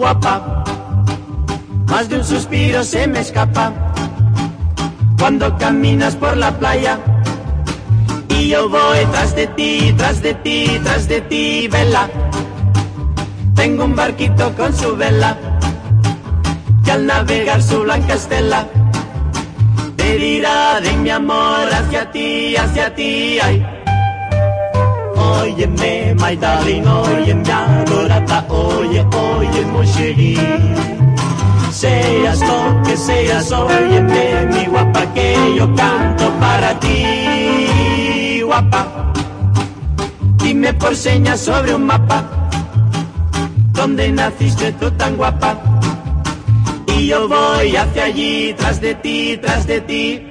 guapa. Más de un suspiro se me escapa cuando caminas por la playa. Y yo voy tras de ti, tras de ti, tras de ti, vela. Tengo un barquito con su vela, que al navegar su blanca estela, te dirá de mi amor hacia ti, hacia ti, ay. Óyeme, oye mi adorata, oye, oye, mocheri. Seas lo que seas, óyeme, mi guapa, que yo canto para ti, guapa. Dime por señas sobre un mapa, donde naciste tú tan guapa. Y yo voy hacia allí, tras de ti, tras de ti.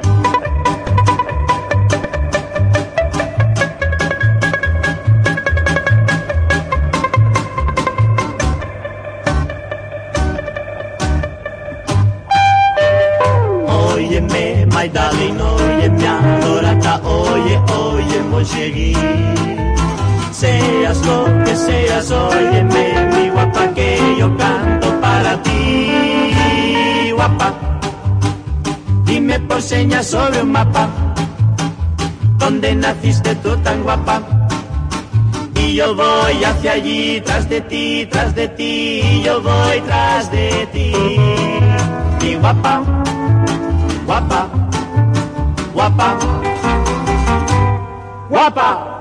Óyeme, my darling, oye mi adorata, oye, oye, mochegui. Seas lo que seas, óyeme, mi guapa, que yo canto para ti, guapa. Dime por señas sobre un mapa, donde naciste tú tan guapa. Y yo voy hacia allí, tras de ti, tras de ti, y yo voy tras de ti, mi guapa guapa, guapa, guapa.